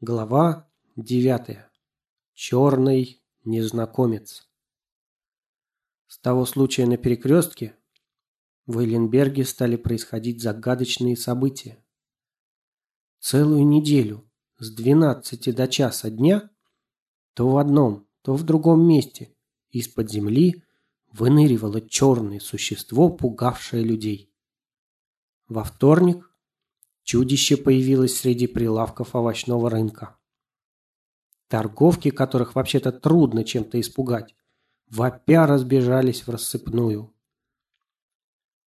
Глава девятая. Черный незнакомец. С того случая на перекрестке в Эйленберге стали происходить загадочные события. Целую неделю с 12 до часа дня то в одном, то в другом месте из-под земли выныривало черное существо, пугавшее людей. Во вторник Чудище появилось среди прилавков овощного рынка. Торговки, которых вообще-то трудно чем-то испугать, вопя разбежались в рассыпную.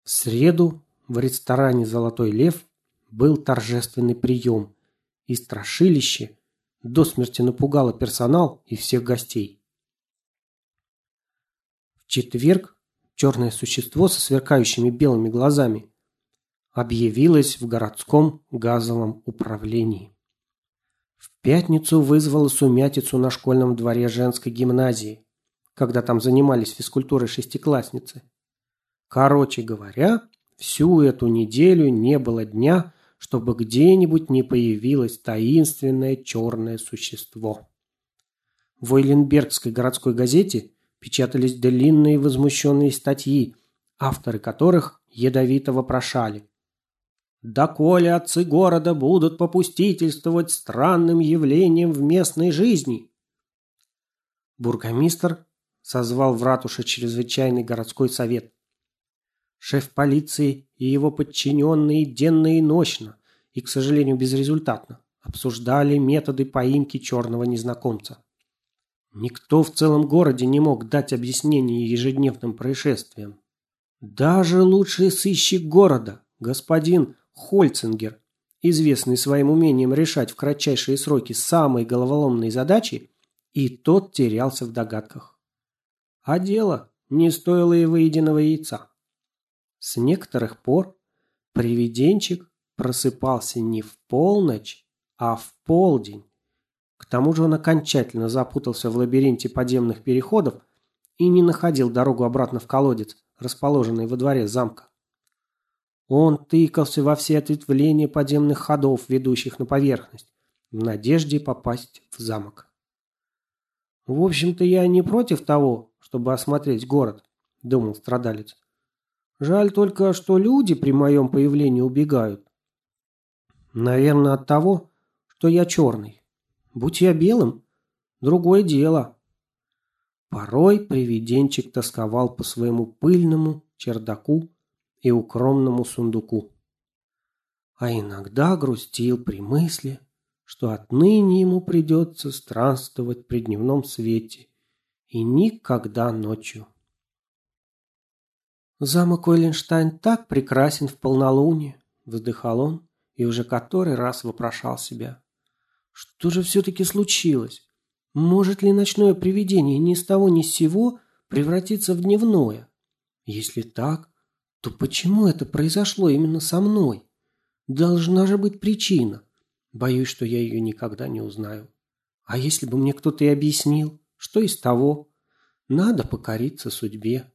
В среду в ресторане «Золотой лев» был торжественный прием, и страшилище до смерти напугало персонал и всех гостей. В четверг черное существо со сверкающими белыми глазами объявилась в городском газовом управлении. В пятницу вызвала сумятицу на школьном дворе женской гимназии, когда там занимались физкультурой шестиклассницы. Короче говоря, всю эту неделю не было дня, чтобы где-нибудь не появилось таинственное черное существо. В Ойленбергской городской газете печатались длинные возмущенные статьи, авторы которых ядовито вопрошали. Доколе отцы города будут попустительствовать странным явлениям в местной жизни? Бургомистр созвал в ратуше чрезвычайный городской совет. Шеф полиции и его подчиненные денно и ночно, и, к сожалению, безрезультатно, обсуждали методы поимки черного незнакомца. Никто в целом городе не мог дать объяснение ежедневным происшествиям. Даже лучший сыщик города, господин Хольцингер, известный своим умением решать в кратчайшие сроки самые головоломные задачи, и тот терялся в догадках. А дело не стоило и выеденного яйца. С некоторых пор привиденчик просыпался не в полночь, а в полдень. К тому же он окончательно запутался в лабиринте подземных переходов и не находил дорогу обратно в колодец, расположенный во дворе замка. Он тыкался во все ответвления подземных ходов, ведущих на поверхность, в надежде попасть в замок. «В общем-то, я не против того, чтобы осмотреть город», – думал страдалец. «Жаль только, что люди при моем появлении убегают. Наверное, от того, что я черный. Будь я белым, другое дело». Порой привиденчик тосковал по своему пыльному чердаку, и укромному сундуку. А иногда грустил при мысли, что отныне ему придется странствовать при дневном свете и никогда ночью. «Замок Ойленштайн так прекрасен в полнолуние», – вздыхал он и уже который раз вопрошал себя. «Что же все-таки случилось? Может ли ночное привидение ни с того ни с сего превратиться в дневное? Если так, то почему это произошло именно со мной? Должна же быть причина. Боюсь, что я ее никогда не узнаю. А если бы мне кто-то и объяснил, что из того? Надо покориться судьбе.